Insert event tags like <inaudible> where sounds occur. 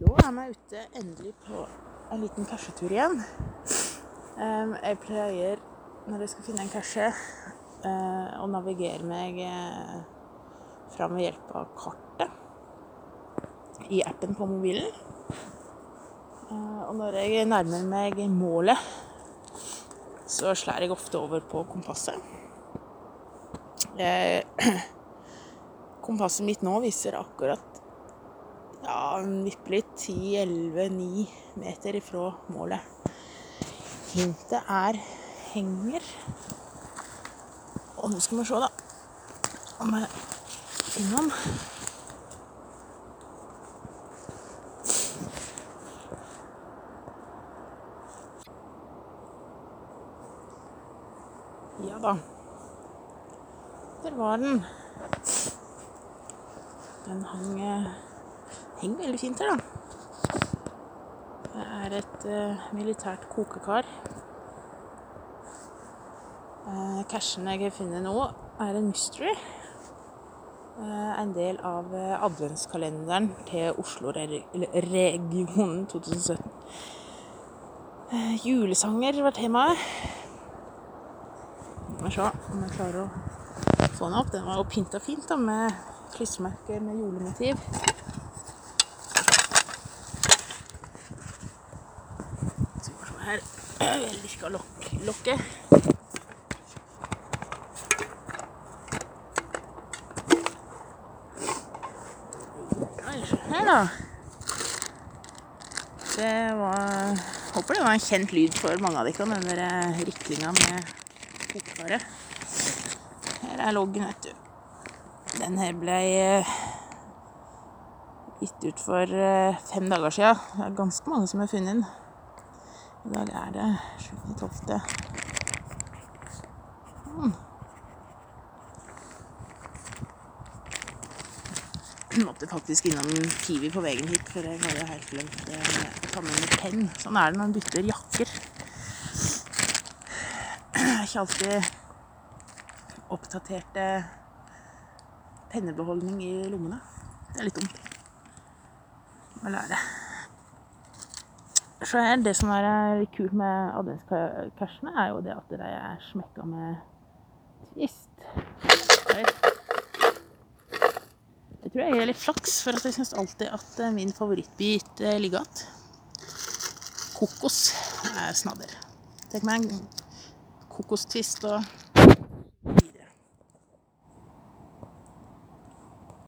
Nå er jeg ute endelig på en liten kasjetur igjen. Jeg pleier, når jeg skal finne en cashe, uh, å navigere meg uh, fram ved hjelp av kartet i appen på mobilen. Uh, og når jeg nærmer meg målet, så slår jeg ofte over på kompasset. <clears throat> Kompasset mitt nå viser akkurat ja, vipper litt 10-11-9 meter ifra målet. Hintet er henger. Og nå skal vi se, da, om jeg finner den. Ja da. Der var den. Den hang eh, henger veldig fint her, da. Det er et uh, militært kokekar. Uh, Cashen jeg har funnet nå, er en mystery. Uh, en del av adventskalenderen til Oslo-regionen 2017. Uh, julesanger var temaet. Vi får se om jeg klarer å få den opp. Den var jo pynta fint da, med klistremerker med julemotiv. Her vellykka lok lokket. Her, da. Det var Håper det var en kjent lyd for mange av dere, den eh, riklinga med kokekaret. Her er loggen, vet du. Den her ble eh, gitt ut for eh, fem dager sia. Det er ganske mange som har funnet den. I dag er det 7.12. Jeg Måtte faktisk innom Kiwi på veien hit, for jeg hadde helt glemt eh, å ta med meg penn. Sånn er det når man bytter jakker. Det er ikke alltid oppdaterte pennebeholdning i lommene. Det er litt dumt. Hva er lære. Så det som er kult med adventskarsene, er jo det at de er smekka med twist. Jeg tror jeg er litt flaks, for at jeg syns alltid at min favorittbit ligger igjen. Kokos er snadder. Tenk meg en kokostvist og